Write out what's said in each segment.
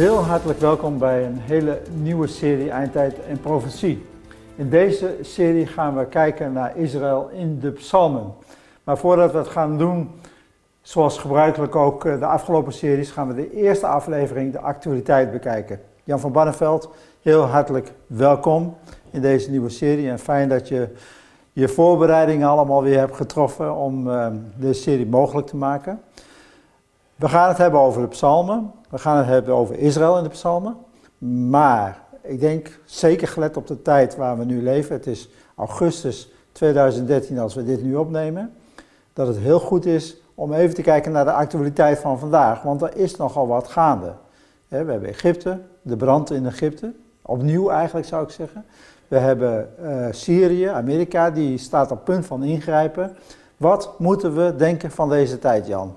Heel hartelijk welkom bij een hele nieuwe serie Eindtijd en Profetie. In deze serie gaan we kijken naar Israël in de psalmen. Maar voordat we het gaan doen, zoals gebruikelijk ook eh, de afgelopen series, gaan we de eerste aflevering, de actualiteit, bekijken. Jan van Barneveld, heel hartelijk welkom in deze nieuwe serie en fijn dat je je voorbereidingen allemaal weer hebt getroffen om uh, deze serie mogelijk te maken. We gaan het hebben over de psalmen, we gaan het hebben over Israël in de psalmen, maar ik denk zeker gelet op de tijd waar we nu leven, het is augustus 2013 als we dit nu opnemen, dat het heel goed is om even te kijken naar de actualiteit van vandaag, want er is nogal wat gaande. We hebben Egypte, de brand in Egypte, opnieuw eigenlijk zou ik zeggen. We hebben uh, Syrië, Amerika, die staat op punt van ingrijpen. Wat moeten we denken van deze tijd, Jan?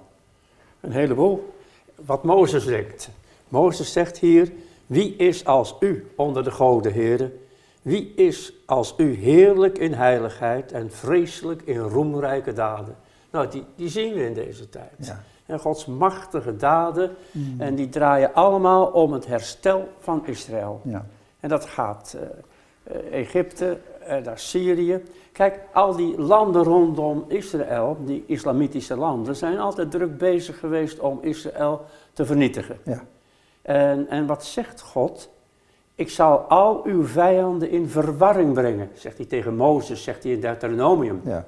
Een heleboel. Wat Mozes denkt. Mozes zegt hier, wie is als u onder de goden, heren? Wie is als u heerlijk in heiligheid en vreselijk in roemrijke daden? Nou, die, die zien we in deze tijd. Ja. En Gods machtige daden, mm. en die draaien allemaal om het herstel van Israël. Ja. En dat gaat uh, uh, Egypte, naar Syrië. Kijk, al die landen rondom Israël, die islamitische landen, zijn altijd druk bezig geweest om Israël te vernietigen. Ja. En, en wat zegt God? Ik zal al uw vijanden in verwarring brengen, zegt hij tegen Mozes, zegt hij in Deuteronomium. Ja.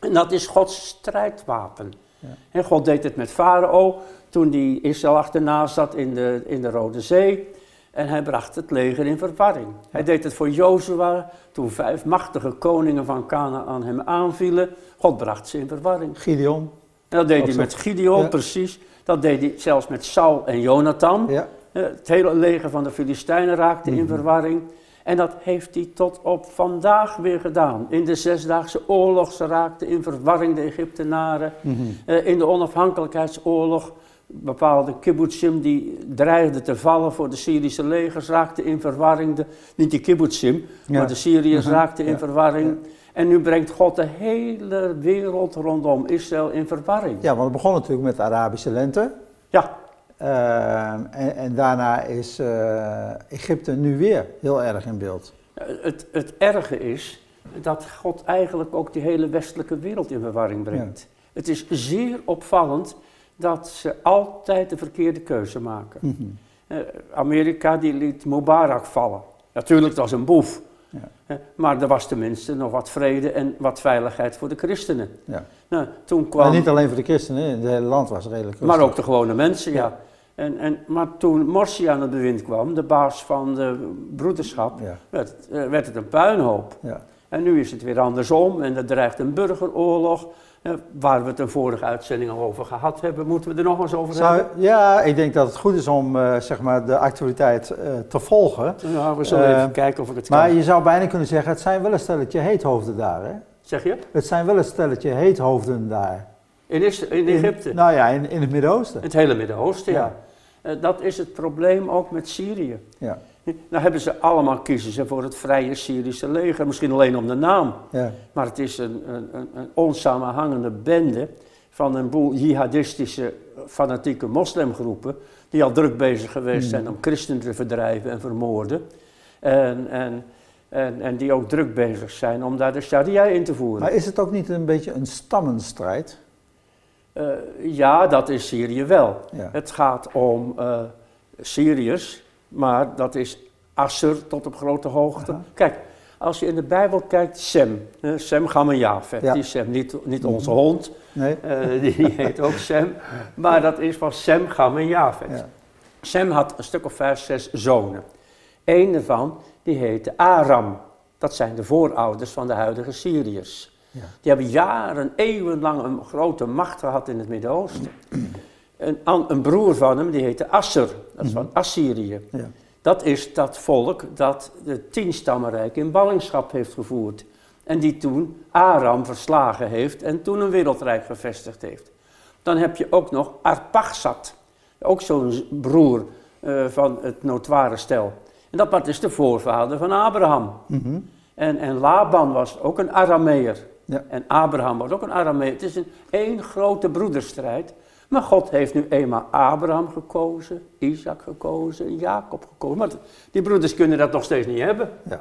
En dat is Gods strijdwapen. Ja. En God deed het met Farao toen hij Israël achterna zat in de, in de Rode Zee. En hij bracht het leger in verwarring. Hij deed het voor Jozua toen vijf machtige koningen van Canaan hem aanvielen. God bracht ze in verwarring. Gideon. En dat deed hij met Gideon, precies. Dat deed hij zelfs met Saul en Jonathan. Ja. Eh, het hele leger van de Filistijnen raakte in mhm. verwarring. En dat heeft hij tot op vandaag weer gedaan. In de Zesdaagse Oorlog, ze raakten in verwarring de Egyptenaren. Mm in de onafhankelijkheidsoorlog, bepaalde kibbutzim die dreigden te vallen voor de Syrische legers, raakten in verwarring. De, niet de kibbutzim, maar de Syriërs mhm. raakten in verwarring. En nu brengt God de hele wereld rondom Israël in verwarring. Ja, want het begon natuurlijk met de Arabische lente. Ja. Uh, en, en, daarna is uh, Egypte nu weer heel erg in beeld. Het, het erge is dat God eigenlijk ook die hele westelijke wereld in verwarring brengt. Het is zeer opvallend dat ze altijd de verkeerde keuze maken. Mm -hmm. uh, Amerika die liet Mubarak vallen. Natuurlijk, dat was een boef. Ja. Maar er was tenminste nog wat vrede en wat veiligheid voor de christenen. Ja. Nou, toen kwam... niet alleen voor de christenen, het hele land was redelijk rustig. Maar ook de gewone mensen, ja. ja. En, en, maar toen Morsi aan het bewind kwam, de baas van de broederschap, werd, uh, werd, het een puinhoop. En nu is het weer andersom en er dreigt een burgeroorlog. Waar we het een vorige uitzending al over gehad hebben, moeten we er nog eens over Zou, hebben? Ja, ik denk dat het goed is om uh, zeg maar de actualiteit uh, te volgen. Ja, we zullen even kijken of ik het kan. Maar je zou bijna kunnen zeggen, het zijn wel een stelletje heethoofden daar, hè? Zeg je? Het zijn wel een stelletje heethoofden daar. In, in Egypte? nou ja, in, in het Midden-Oosten. Het hele Midden-Oosten, ja. ja. Dat is het probleem ook met Syrië. Ja. Nou hebben ze allemaal kiezen ze voor het vrije Syrische leger, misschien alleen om de naam. Ja. Maar het is een, een, een onsamenhangende bende van een boel jihadistische fanatieke moslimgroepen die al druk bezig geweest hmm. zijn om christenen te verdrijven en vermoorden. En, en, en, en, die ook druk bezig zijn om daar de sharia in te voeren. Maar is het ook niet een beetje een stammenstrijd? Uh, ja, dat is Syrië wel. Ja. Het gaat om uh, Syriërs maar dat is Assur tot op grote hoogte. Kijk, als je in de Bijbel kijkt, Sem, uh, Sem Gamma-Jafet, ja. die Sem, niet, niet onze mhm. hond, nee. uh, die heet ook Sem, maar dat is van Sem Gamma-Jafet. Ja. Sem had een stuk of vijf, zes zonen. Eén daarvan, die heette Aram. Dat zijn de voorouders van de huidige Syriërs. Ja. Die hebben jaren, eeuwenlang een grote macht gehad in het Midden-Oosten. Een, een, broer van hem, die heette Asser, dat is van mhm. Assyrië. Ja. Dat is dat volk dat de tienstammenrijk in ballingschap heeft gevoerd. En die toen Aram verslagen heeft en toen een wereldrijk gevestigd heeft. Dan heb je ook nog Arpachsad, ook zo'n broer uh, van het notoire stel. En dat was dus de voorvader van Abraham. Mhm. en, en Laban was ook een Arameer. Ja. En Abraham was ook een Arameer. Het is een één grote broederstrijd Maar God heeft nu eenmaal Abraham gekozen, Isaac gekozen, Jacob gekozen. Maar die broeders kunnen dat nog steeds niet hebben. Ja.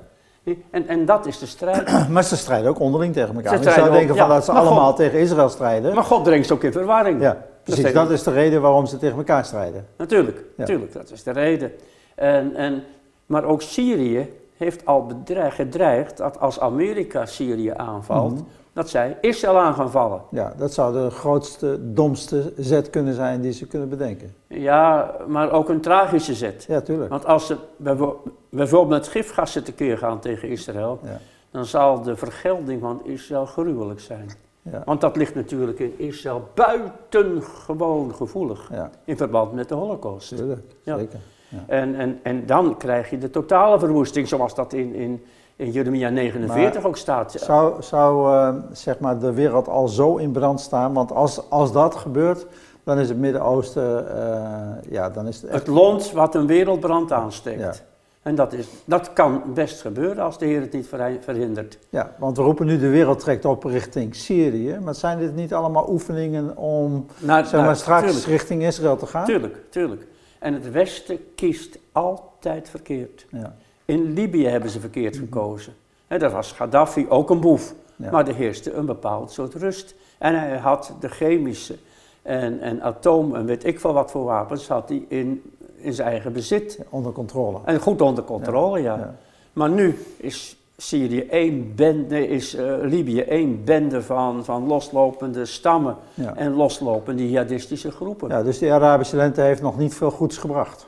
En, en dat is de strijd. Maar ze strijden ook onderling tegen elkaar. Ze Je zou strijden denken van ja. dat ze allemaal God- tegen Israël strijden. Maar God brengt ze ook in verwarring. ja, precies. Dat is de reden waarom ze tegen elkaar strijden. Natuurlijk, Ja. natuurlijk, dat is de reden. En, en, maar ook Syrië heeft al bedreigd, gedreigd dat als Amerika Syrië aanvalt, Mhm. Dat zij Israël aan gaan vallen. Ja, dat zou de grootste, domste zet kunnen zijn die ze kunnen bedenken. Ja, maar ook een tragische zet. Ja, tuurlijk. Want als ze bijvo- bijvoorbeeld met gifgassen tekeer gaan tegen Israël, Ja. dan zal de vergelding van Israël gruwelijk zijn. Ja. Want dat ligt natuurlijk in Israël buitengewoon gevoelig Ja, in verband met de Holocaust. tuurlijk. Ja. Zeker. En, en, en dan krijg je de totale verwoesting, zoals dat in, in, in Jeremia 49 ook staat. Zou, zou eh, zeg maar de wereld al zo in brand staan? Want als, als dat gebeurt, dan is het Midden-Oosten, eh, ja, dan is het echt... Het lont wat een wereldbrand aansteekt. Ja. En dat, is, dat kan best gebeuren als de Heer het niet verhi- verhindert. Ja, want we roepen nu de wereld trekt op richting Syrië. Maar zijn dit niet allemaal oefeningen om zeg maar, straks tuurlijk, richting Israël te gaan? tuurlijk, tuurlijk. En het Westen kiest altijd verkeerd. Ja, In Libië hebben ze verkeerd gekozen. Hè, dat was Gaddafi ook een boef. Ja. Maar er heerste een bepaald soort rust. En hij had de chemische en, en atoom en weet ik veel wat voor wapens had hij in, in zijn eigen bezit. onder controle. En goed onder controle, ja. Ja. Maar nu is Syrië één bende, is eh, Libië één bende van, van loslopende stammen en loslopende jihadistische groepen. Ja, dus die Arabische lente heeft nog niet veel goeds gebracht.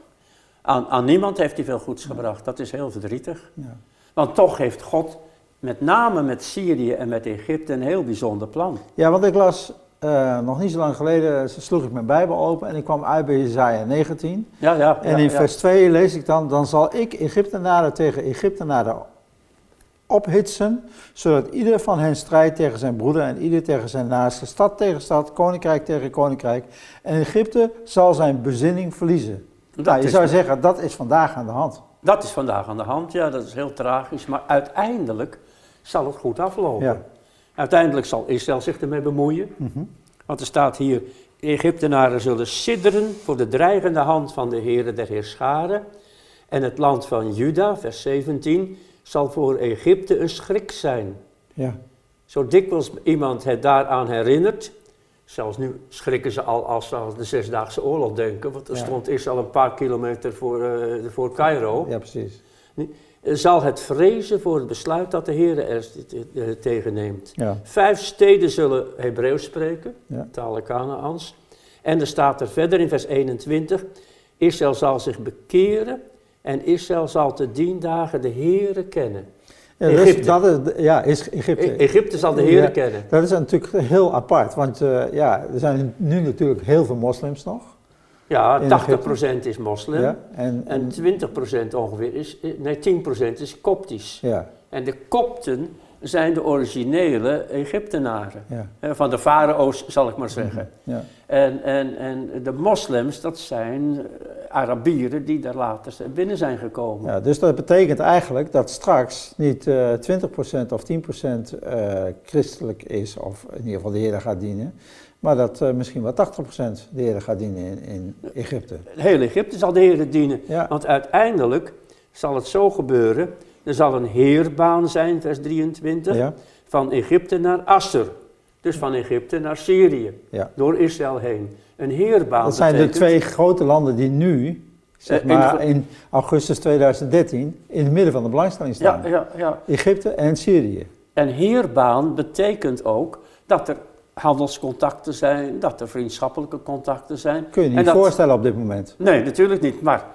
Aan, aan niemand heeft hij veel goeds gebracht. Dat is heel verdrietig. Ja. Want toch heeft God met name met Syrië en met Egypte een heel bijzonder plan. Ja, want ik las eh, nog niet zo lang geleden, sloeg ik mijn Bijbel open en ik kwam uit bij Jezaja 19. Ja, ja. En ja, in vers 2 lees ik dan, dan zal ik Egyptenaren tegen Egyptenaren ophitsen, zodat ieder van hen strijdt tegen zijn broeder en ieder tegen zijn naaste, stad tegen stad, koninkrijk tegen koninkrijk. En Egypte zal zijn bezinning verliezen. Nou, je is, zou zeggen, dat is vandaag aan de hand. dat is vandaag aan de hand. Ja, dat is heel tragisch. Maar uiteindelijk zal het goed aflopen. Ja. Uiteindelijk zal Israël zich ermee bemoeien. Mhm. Want er staat hier, Egyptenaren zullen sidderen voor de dreigende hand van de Heere der Heerscharen. En het land van Juda, vers 17, zal voor Egypte een schrik zijn. Ja. Zo dikwijls iemand het daaraan herinnert, zelfs nu schrikken ze al als ze aan de Zesdaagse Oorlog denken, want er Ja. stond Israël een paar kilometer voor, eh, voor Cairo, ja, precies. zal het vrezen voor het besluit dat de Heer er eh, tegen neemt. Ja. Vijf steden zullen Hebreeuws spreken, Ja. talen Kanaans. En er staat er verder in vers 21, Israël zal zich bekeren en Israël zal te dien dagen de Heere kennen. Dus Egypte. dat is, ja, is Egypte. E- Egypte zal de Heere Ja. kennen. Dat is natuurlijk heel apart, want eh, ja, er zijn nu natuurlijk heel veel moslims nog. Ja, In 80% is moslim. Ja, en, En 20% ongeveer is, nee 10% is koptisch. ja, En de kopten zijn de originele Egyptenaren. ja, Eh, Van de farao's zal ik maar zeggen. ja. En, en, en de moslims, dat zijn eh, Arabieren die daar later binnen zijn gekomen. ja. Dus dat betekent eigenlijk dat straks niet eh 20% of 10% eh, christelijk is, of in ieder geval de Heer gaat dienen, maar dat eh, misschien wel 80% de Heer gaat dienen in, in Egypte. Heel Egypte zal de Heer dienen. Ja, Want uiteindelijk zal het zo gebeuren. Er zal een heerbaan zijn, vers 23, ja, van Egypte naar Assur. Dus van Egypte naar Syrië, ja. door Israël heen. Een heerbaan Dat zijn de twee grote landen die nu, zeg Eh, in maar in augustus 2013, in het midden van de belangstelling staan. Ja, ja, ja. Egypte en Syrië. En heerbaan betekent ook dat er handelscontacten zijn, dat er vriendschappelijke contacten zijn. Kun je En niet dat- voorstellen op dit moment. Nee, natuurlijk niet. Maar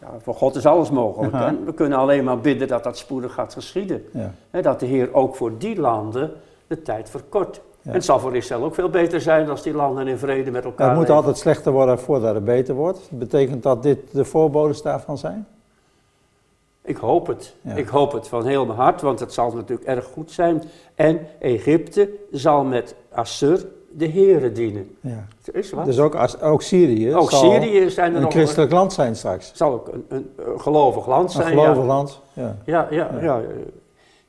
ja, voor God is alles mogelijk. En we kunnen alleen maar bidden dat dat spoedig gaat geschieden. Ja. Dat de Heer ook voor die landen de tijd verkort. Ja. En het zal voor Israël ook veel beter zijn als die landen in vrede met elkaar het moet altijd slechter worden voordat het beter wordt. Betekent dat dit de voorbodes daarvan zijn? Ik hoop het. Ja. Ik hoop het van heel mijn hart, want het zal natuurlijk erg goed zijn. En Egypte zal met Assur de Heren dienen. Ja. Er is wat. Dus ook, als, ook Syrië ook zal Syrië zijn er een nog christelijk land zijn straks. zal ook een, een, een gelovig land Een zijn. gelovig ja. land. Ja. Ja, ja, Ja. ja.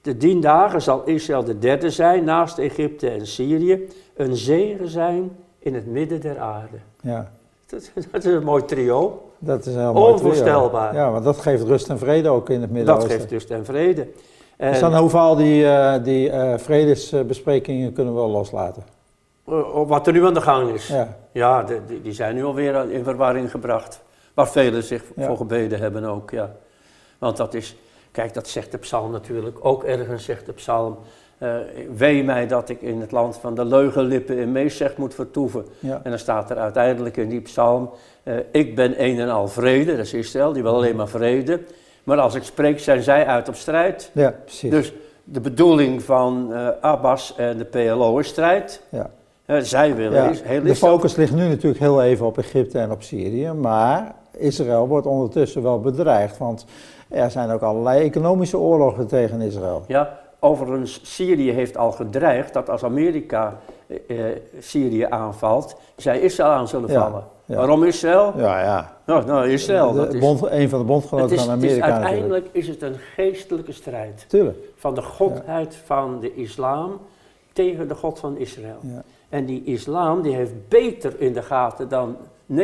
De diensdagen zal Israël de derde zijn, naast Egypte en Syrië. Een zegen zijn in het midden der aarde. Ja, Dat, dat is een mooi trio. dat is een heel mooi trio. Onvoorstelbaar. Ja, want dat geeft rust en vrede ook in het Midden-Oosten. Dat geeft rust en vrede. En, Dus dan hoeven al die, eh, die eh, vredesbesprekingen kunnen we wel loslaten. Eh, wat er nu aan de gang is. Ja, Ja, de- die, die zijn nu alweer in verwarring gebracht. Waar velen zich Ja. voor gebeden hebben ook, ja. Want dat is, kijk, dat zegt de psalm natuurlijk. Ook ergens zegt de psalm. eh wee mij dat ik in het land van de leugenlippen in Meezeg moet vertoeven. ja. En dan staat er uiteindelijk in die psalm. eh, ik ben een en al vrede, dat is Israël, die wil alleen maar vrede. Maar als ik spreek, zijn zij uit op strijd. ja precies. Dus de bedoeling van Abbas en de PLO is strijd. Ja. Zij willen Ja, is, heel de focus ligt nu natuurlijk heel even op Egypte en op Syrië, maar Israël wordt ondertussen wel bedreigd, want er zijn ook allerlei economische oorlogen tegen Israël. Ja, overigens, Syrië heeft al gedreigd dat als Amerika eh, eh, Syrië aanvalt, zij Israël aan zullen Ja, vallen. ja. Waarom Israël? Ja, ja. Nou, nou Israël, De dat is, een van de bondgenoten is, van het is Amerika natuurlijk. uiteindelijk is het een geestelijke strijd Tuurlijk. van de godheid van de islam tegen de God van Israël. Ja. En die islam die heeft beter in de gaten dan 90%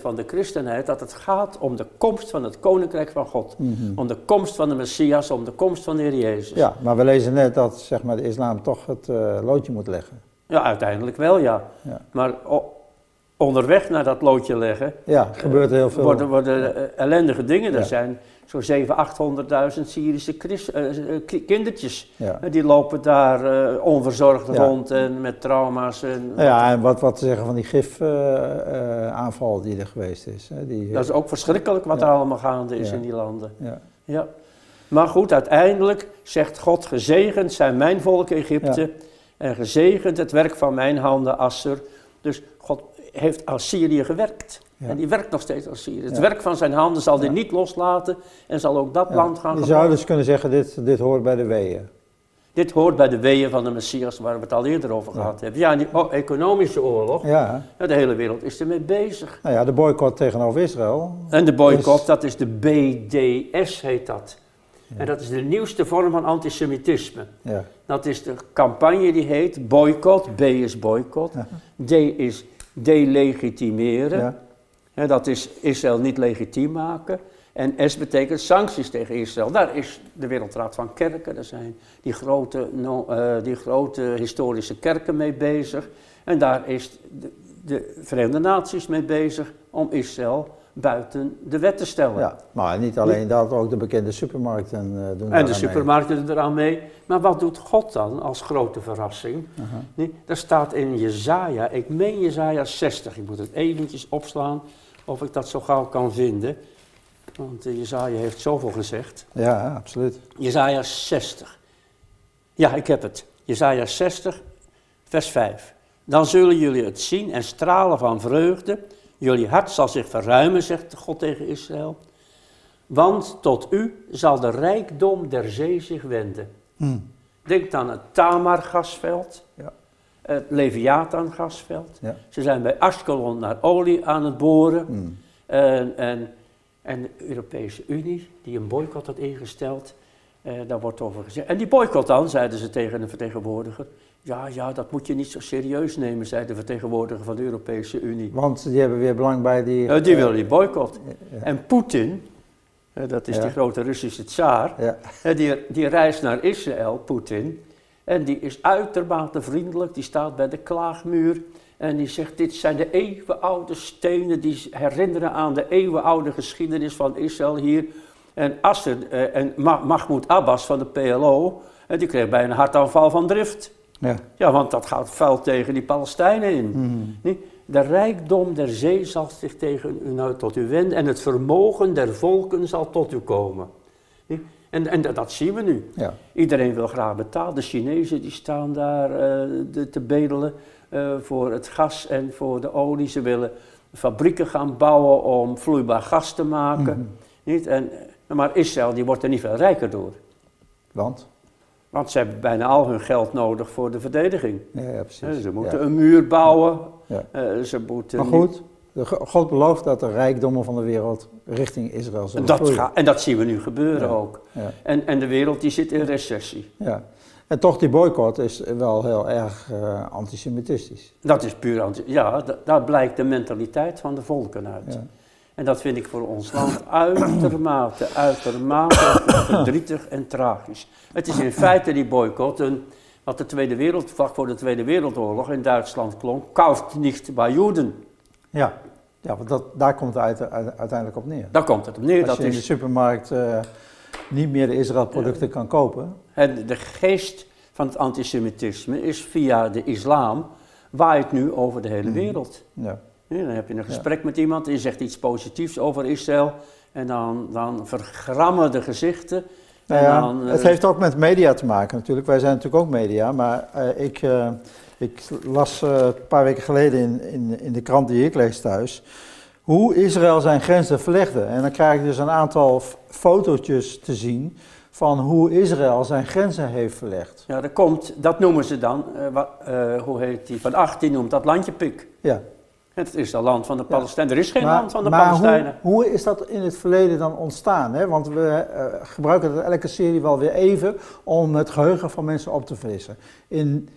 van de christenheid dat het gaat om de komst van het koninkrijk van God. Mhm. Om de komst van de Messias, om de komst van de Heer Jezus. Ja, maar we lezen net dat zeg maar, de islam toch het eh, loodje moet leggen. Ja, uiteindelijk wel, ja. Ja. Maar onderweg naar dat loodje leggen, Ja, er gebeurt heel veel. worden, worden eh, ellendige dingen. Er Ja. zijn zo'n 700.000, 800.000 Syrische eh, eh, ki- kindertjes. Ja. Eh, Die lopen daar onverzorgd Ja. rond en met trauma's. En, Nou ja, en wat, wat te zeggen van die gifaanval die er geweest is. Hè, die, Dat is ook verschrikkelijk wat Ja. er allemaal gaande is in die landen. ja. Ja. Maar goed, uiteindelijk zegt God, gezegend zijn mijn volk Egypte en gezegend het werk van mijn handen Asser. Dus God heeft als Syrië gewerkt. Ja. En die werkt nog steeds als Syrië. Het Ja. werk van zijn handen zal hij Ja. niet loslaten en zal ook dat land gaan Je zou dus kunnen zeggen, dit, dit hoort bij de weeën. Dit hoort bij de weeën van de Messias waar we het al eerder over gehad hebben. Ja, die economische oorlog, Ja, de hele wereld is ermee bezig. nou ja, de boycott tegenover Israël. En de boycott, Is- dat is de BDS heet dat. En dat is de nieuwste vorm van antisemitisme. Ja, Dat is de campagne die heet boycott. B is boycott. D is delegitimeren. ja, dat is Israël niet legitiem maken. En S betekent sancties tegen Israël. Daar is de Wereldraad van Kerken. Daar zijn die grote, no- eh, die grote historische kerken mee bezig. En daar is de, de Verenigde Naties mee bezig om Israël buiten de wet te stellen. ja. Maar niet alleen dat, ook de bekende supermarkten eh, doen En de mee. supermarkten doen eraan mee. Maar wat doet God dan als grote verrassing? Aha. Nee, daar staat in Jezaja, ik meen Jezaja 60, ik moet het eventjes opslaan of ik dat zo gauw kan vinden. Want uh, Jezaja heeft zoveel gezegd. Ja, absoluut. Jezaja 60. Ja, ik heb het. Jezaja 60, vers 5. Dan zullen jullie het zien en stralen van vreugde. Jullie hart zal zich verruimen, zegt God tegen Israël. Want tot u zal de rijkdom der zee zich wenden. Hm. Denk aan het Tamar-gasveld, Ja. het Leviathan-gasveld. Ja. Ze zijn bij Ashkelon naar olie aan het boren. Hm. En, en, en de Europese Unie, die een boycott had ingesteld, eh, daar wordt over gezegd. En die boycott dan, zeiden ze tegen een vertegenwoordiger. Ja, ja, dat moet je niet zo serieus nemen, zei de vertegenwoordiger van de Europese Unie. Want die hebben weer belang bij die... Eh, die willen die boycott. Ja. En Poetin, eh, dat is Ja. die grote Russische tsaar, eh, die, die reist naar Israël, Poetin. En die is uitermate vriendelijk, die staat bij de klaagmuur. En die zegt, dit zijn de eeuwenoude stenen die herinneren aan de eeuwenoude geschiedenis van Israël hier. En Asser eh, en Ma- Mahmoud Abbas van de PLO, eh, die kreeg bijna een hartaanval van drift. Ja. Ja, want dat gaat vuil tegen die Palestijnen in. Hm. Nee, De rijkdom der zee zal zich tegen u nou tot u wenden en het vermogen der volken zal tot u komen. Nee, En, en dat- zien we nu. ja. Iedereen wil graag betalen. De Chinezen die staan daar eh, de- te bedelen eh, voor het gas en voor de olie. Ze willen fabrieken gaan bouwen om vloeibaar gas te maken. Mhm. Niet? En, maar Israël die wordt er niet veel rijker door. Want? Want ze hebben bijna al hun geld nodig voor de verdediging. Ja, precies. Ze moeten Ja. een muur bouwen. Ja. eh, ze moeten Maar goed, God belooft dat de rijkdommen van de wereld richting Israël zullen Dat en dat zien we nu gebeuren ook. Ja, En, en de wereld die zit in recessie. ja. En toch, die boycott is wel heel erg uh, antisemitistisch. Dat is puur anti... Ja, daar blijkt de mentaliteit van de volken uit. En dat vind ik voor ons land uitermate, uitermate verdrietig en tragisch. Het is in feite die boycott een, wat de Tweede Wereld, vlak voor de Tweede Wereldoorlog in Duitsland klonk, kauft niet bij Joden. Ja, ja want dat, daar komt het uiteindelijk op neer. Daar komt het op neer. Als je in de supermarkt uh, niet meer de Israël-producten kan kopen. En de geest van het antisemitisme is via de islam waait nu over de hele mhm. wereld. Ja. Dan heb je een gesprek met iemand en je zegt iets positiefs over Israël en dan, dan vergrammen de gezichten. Nou ja, dan, het eh, heeft ook met media te maken natuurlijk. Wij zijn natuurlijk ook media, maar uh, ik, uh, ik las een paar weken geleden in, in, in de krant die ik lees thuis hoe Israël zijn grenzen verlegde. En dan krijg ik dus een aantal fotootjes te zien van hoe Israël zijn grenzen heeft verlegd. Ja, dat komt, dat noemen ze dan, uh, wat, uh, hoe heet die, van 18 noemt dat landje Pik. Ja. Het is het land van de Palestijnen. Er is geen land van de maar Palestijnen. Hoe, hoe, is dat in het verleden dan ontstaan? Hè? Want we uh, gebruiken het elke serie wel weer even om het geheugen van mensen op te frissen. In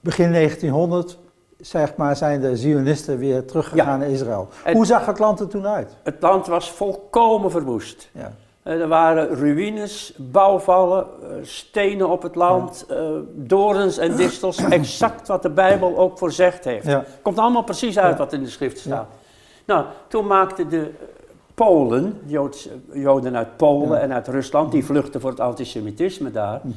begin 1900 zeg maar, zijn de Zionisten weer teruggegaan naar Israël. Hoe zag het land er toen uit? Het land was volkomen verwoest. Ja. Eh, er waren ruïnes, bouwvallen, eh, stenen op het land, ja. uh, dorens en distels. exact wat de Bijbel ook voorzegd heeft. Ja. Komt allemaal precies uit wat in de schrift staat. Nou, toen maakten de Polen, Joods, Joden uit Polen en uit Rusland, die vluchtten voor het antisemitisme daar. Mm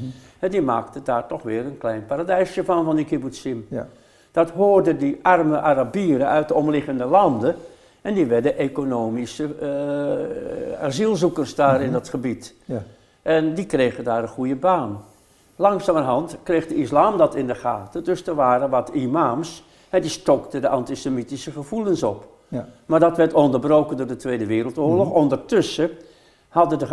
die maakten daar toch weer een klein paradijsje van, van die kibbutzim. Ja. Dat hoorden die arme Arabieren uit de omliggende landen. En die werden economische uh, asielzoekers daar in mhm. dat gebied. Ja. En die kregen daar een goede baan. Langzamerhand kreeg de islam dat in de gaten. Dus er waren wat imams, en die stokten de antisemitische gevoelens op. Ja. Maar dat werd onderbroken door de Tweede Wereldoorlog. Mhm. Ondertussen hadden de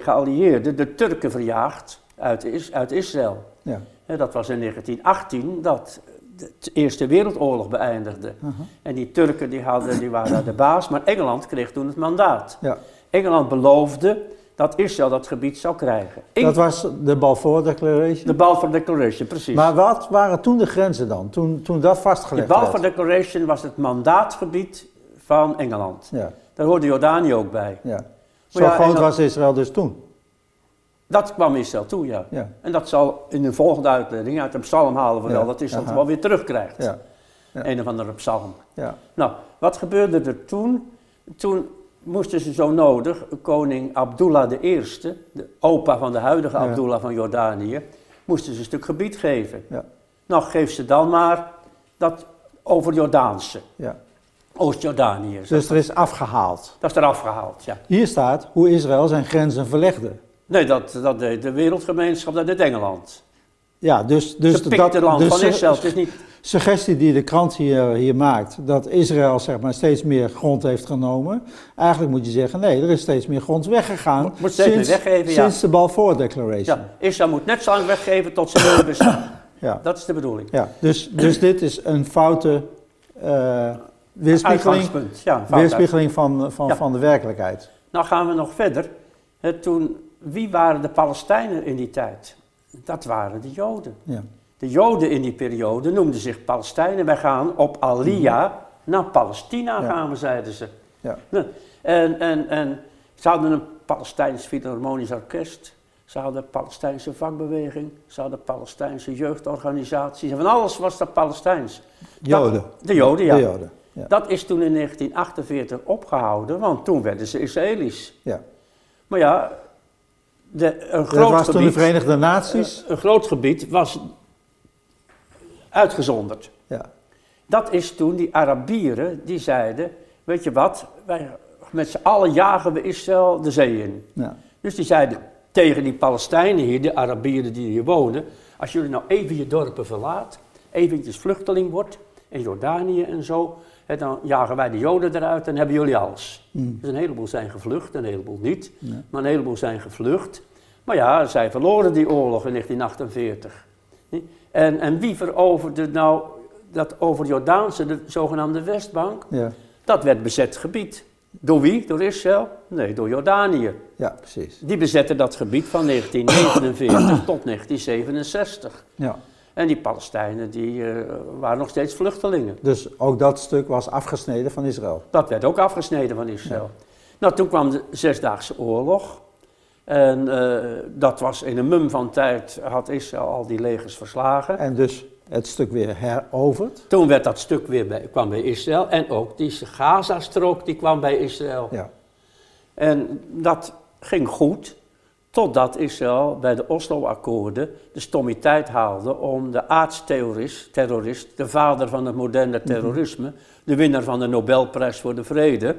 geallieerden de Turken verjaagd uit, uit Israël. Ja. En dat was in 1918 dat de Eerste Wereldoorlog beëindigde. En die Turken die hadden, die waren de baas, maar Engeland kreeg toen het mandaat. Ja. Engeland beloofde dat Israël dat gebied zou krijgen. dat was de Balfour Declaration? De Balfour Declaration, precies. Maar wat waren toen de grenzen dan, toen, toen dat vastgelegd werd? De Balfour Declaration was het mandaatgebied van Engeland. Ja. Daar hoorde Jordanië ook bij. Ja. Zo groot was Israël dus toen? Dat kwam Israël toe, ja. ja. En dat zal in de volgende uitleiding uit de psalm halen we wel, dat Israël het wel weer terugkrijgt. Ja. ja. Een of andere psalm. Ja. Nou, wat gebeurde er toen? Toen moesten ze zo nodig koning Abdullah I, de opa van de huidige Abdullah van Jordanië, moesten ze een stuk gebied geven. Ja. Nou, geef ze dan maar dat over Jordaanse. Ja. Oost-Jordanië. Dus er is afgehaald. Dat is er afgehaald, ja. Hier staat hoe Israël zijn grenzen verlegde. Nee, dat, dat deed de wereldgemeenschap, dat deed Engeland. Ja, dus, dus Ze dat, het land dus van Israël. Het is niet... suggestie die de krant hier, hier maakt, dat Israël zeg maar, steeds meer grond heeft genomen. Eigenlijk moet je zeggen, nee, er is steeds meer grond weggegaan. Moet steeds sinds, meer weggeven, ja. Sinds de Balfour Declaration. Ja, Israël moet net zo lang weggeven tot ze willen bestaan. Ja. Dat is de bedoeling. Ja, dus, dus dit is een foute uh, weerspiegeling, ja, weerspiegeling van, van, van de werkelijkheid. Nou gaan we nog verder. toen wie waren de Palestijnen in die tijd? Dat waren de Joden. Ja. De Joden in die periode noemden zich Palestijnen. Wij gaan op Alia mhm. naar Palestina gaan we, zeiden ze. Ja. En, en, en ze hadden een Palestijns Philharmonisch Orkest. Ze hadden een Palestijnse vakbeweging. Ze hadden Palestijnse jeugdorganisaties. En van alles was dat Palestijns. Joden. de Joden, ja. De Joden, ja. Dat is toen in 1948 opgehouden, want toen werden ze Israëli's. Ja. Maar ja, de, een groot dat was gebied, toen de Verenigde Naties? Een, groot gebied was uitgezonderd. Ja. Dat is toen die Arabieren die zeiden, weet je wat, wij, met z'n allen jagen we Israël de zee in. Ja. Dus die zeiden tegen die Palestijnen hier, de Arabieren die hier wonen, als jullie nou even je dorpen verlaat, eventjes vluchteling wordt, in Jordanië en zo, dan jagen wij de Joden eruit en hebben jullie alles. Mm. Dus een heleboel zijn gevlucht, een heleboel niet. Maar een heleboel zijn gevlucht. Maar ja, zij verloren die oorlog in 1948. En, en wie veroverde nou dat over Jordaanse, de zogenaamde Westbank? Ja. Dat werd bezet gebied. Door wie? Door Israël? Nee, door Jordanië. Ja, precies. Die bezetten dat gebied van 1949 tot 1967. Ja. En die Palestijnen die, eh, waren nog steeds vluchtelingen. Dus ook dat stuk was afgesneden van Israël. Dat werd ook afgesneden van Israël. Nou, toen kwam de Zesdaagse Oorlog. En eh, dat was in een mum van tijd, had Israël al die legers verslagen. En dus het stuk weer heroverd. Toen werd dat stuk weer bij, kwam bij Israël. En ook die Gaza-strook die kwam bij Israël. Ja. En dat ging goed, totdat Israël bij de Oslo-akkoorden de stommiteit haalde om de aardsterrorist, terrorist, de vader van het moderne terrorisme, de winnaar van de Nobelprijs voor de Vrede,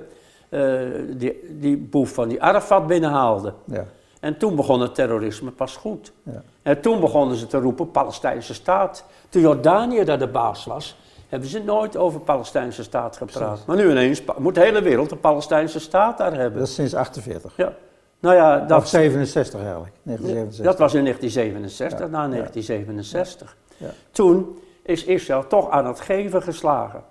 eh, die, die boef van die Arafat binnenhaalde. Ja. En toen begon het terrorisme pas goed. Ja. En toen begonnen ze te roepen Palestijnse staat. Toen Jordanië daar de baas was, hebben ze nooit over Palestijnse staat gepraat. Precies. Maar nu ineens moet de hele wereld een Palestijnse staat daar hebben. Dat is sinds 48. Ja. Nou ja, Of dat, 67 eigenlijk. 1967. dat was in 1967, Ja, na ja. 1967. Ja. Toen is Israël toch aan het geven geslagen.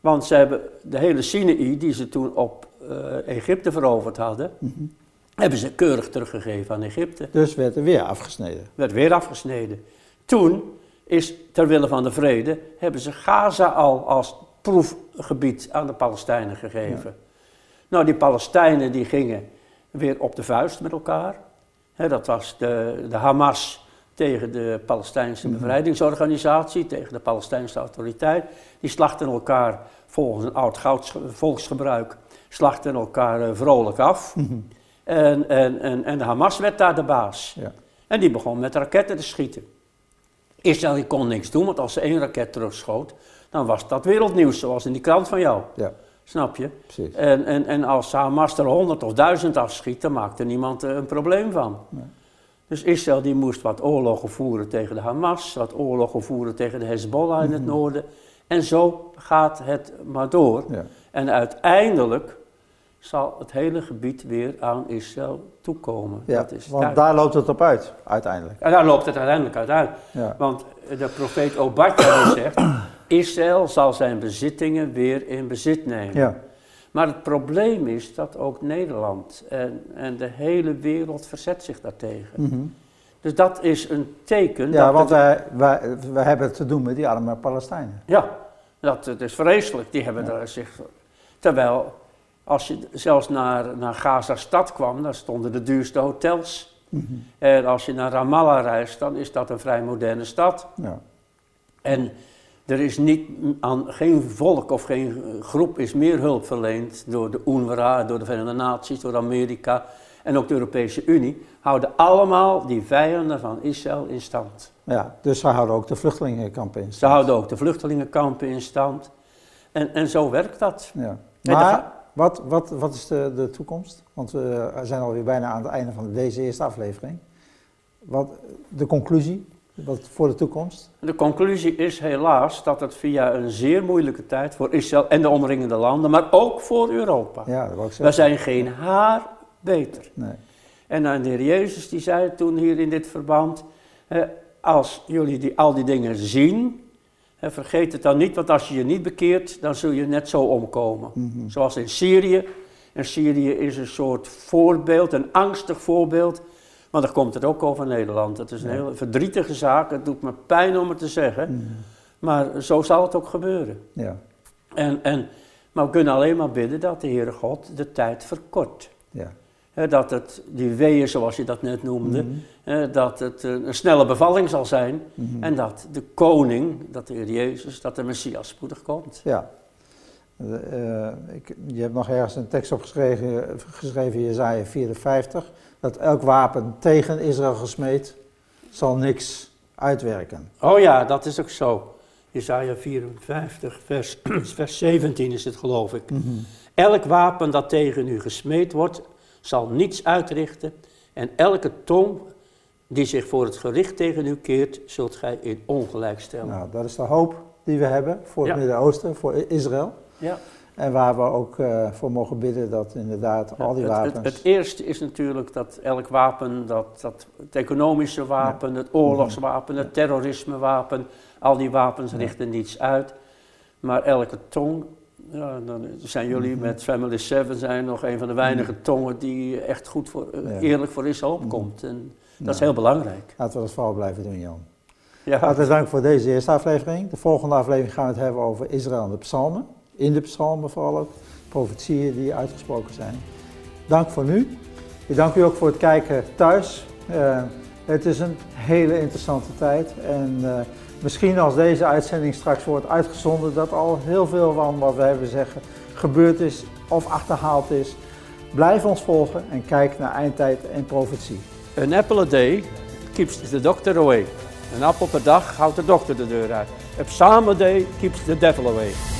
Want ze hebben de hele Sinaï, die ze toen op eh, Egypte veroverd hadden, Mhm. Hebben ze keurig teruggegeven aan Egypte. Dus werd er weer afgesneden. werd weer afgesneden. Toen is, ter wille van de vrede, hebben ze Gaza al als proefgebied aan de Palestijnen gegeven. Nou, die Palestijnen die gingen weer op de vuist met elkaar. Dat was de, de Hamas tegen de Palestijnse bevrijdingsorganisatie, tegen de Palestijnse autoriteit. Die slachten elkaar volgens een oud volksgebruik, slachten elkaar eh, vrolijk af. En, en, en, en de Hamas werd daar de baas. Ja. En die begon met raketten te schieten. Israël kon niks doen, want als ze één raket terugschoot, dan was dat wereldnieuws, zoals in die krant van jou. Ja, Snap je? precies. En, en, en als Hamas er honderd of duizend afschiet, dan maakt er niemand eh, een probleem van. Nee. Dus Israël die moest wat oorlogen voeren tegen de Hamas, wat oorlogen voeren tegen de Hezbollah in het noorden. En zo gaat het maar door. Ja. En uiteindelijk zal het hele gebied weer aan Israël toekomen. Ja, dat is want duidelijk. daar loopt het op uit, uiteindelijk. En daar loopt het uiteindelijk uit uit. Ja. Want de profeet Obadja zegt, Israël zal zijn bezittingen weer in bezit nemen. Ja, Maar het probleem is dat ook Nederland en, en de hele wereld verzet zich daartegen. Mhm. Dus dat is een teken ja dat want wij, wij, wij hebben het te doen met die arme Palestijnen. Ja, dat het is vreselijk. Die hebben daar zich. Terwijl, als je zelfs naar, naar Gaza-stad kwam, daar stonden de duurste hotels. Mhm. En als je naar Ramallah reist, dan is dat een vrij moderne stad. Ja. En er is niet aan geen volk of geen groep is meer hulp verleend door de UNRWA, door de Verenigde Naties, door Amerika en ook de Europese Unie. Houden allemaal die vijanden van Israël in stand. ja, dus ze houden ook de vluchtelingenkampen in Ze stand. houden ook de vluchtelingenkampen in stand. En, en zo werkt dat. Ja. Dan Maar wat, wat, wat is de, de toekomst? Want we zijn alweer bijna aan het einde van deze eerste aflevering. Wat, de conclusie wat voor de toekomst? De conclusie is helaas dat het via een zeer moeilijke tijd voor Israël en de omringende landen, maar ook voor Europa. Ja, dat ik We zijn geen haar beter. Nee. En aan de Heer Jezus die zei toen hier in dit verband, hè, als jullie die, al die dingen zien, hè, vergeet het dan niet, want als je je niet bekeert, dan zul je net zo omkomen. Mhm. Zoals in Syrië. En Syrië is een soort voorbeeld, een angstig voorbeeld. Maar dan komt het ook over Nederland. Het is een Ja. hele verdrietige zaak. Het doet me pijn om het te zeggen. Mhm. Maar zo zal het ook gebeuren. Ja, En, en, maar we kunnen alleen maar bidden dat de Heere God de tijd verkort. ja. Dat het, die weeën zoals je dat net noemde, Mhm. dat het een, een snelle bevalling zal zijn. Mhm. En dat de koning, dat de Heer Jezus, dat de Messias spoedig komt. Ja. Eh, eh, ik, je hebt nog ergens een tekst opgeschreven, geschreven Jezaja 54, dat elk wapen tegen Israël gesmeed zal niks uitwerken. Oh ja, dat is ook zo. Jesaja 54, vers, vers 17 is het geloof ik. Elk wapen dat tegen u gesmeed wordt, zal niets uitrichten. En elke tong die zich voor het gericht tegen u keert, zult gij in ongelijk stellen. Nou, dat is de hoop die we hebben voor het Ja. Midden-Oosten, voor Israël. Ja. En waar we ook eh, voor mogen bidden dat inderdaad al die het, wapens... Het, het eerste is natuurlijk dat elk wapen, dat, dat, het economische wapen, het oorlogswapen, het terrorismewapen, al die wapens richten niets uit. Maar elke tong Ja, dan zijn jullie met Family Seven zijn nog een van de weinige tongen die echt goed voor, eh, eerlijk voor Israël opkomt. En dat is heel belangrijk. Laten we dat vooral blijven doen, Jan. Ja, Hartelijk dank voor deze eerste aflevering. De volgende aflevering gaan we het hebben over Israël en de psalmen. In de psalmen vooral ook. Profetieën die uitgesproken zijn. Dank voor nu. Ik dank u ook voor het kijken thuis. Eh, het is een hele interessante tijd. En eh, misschien als deze uitzending straks wordt uitgezonden... dat al heel veel van wat we hebben zeggen gebeurd is of achterhaald is. Blijf ons volgen en kijk naar eindtijd en profetie. An apple a day keeps the doctor away. Een appel per dag houdt de dokter de deur uit. A psalm a day keeps the devil away.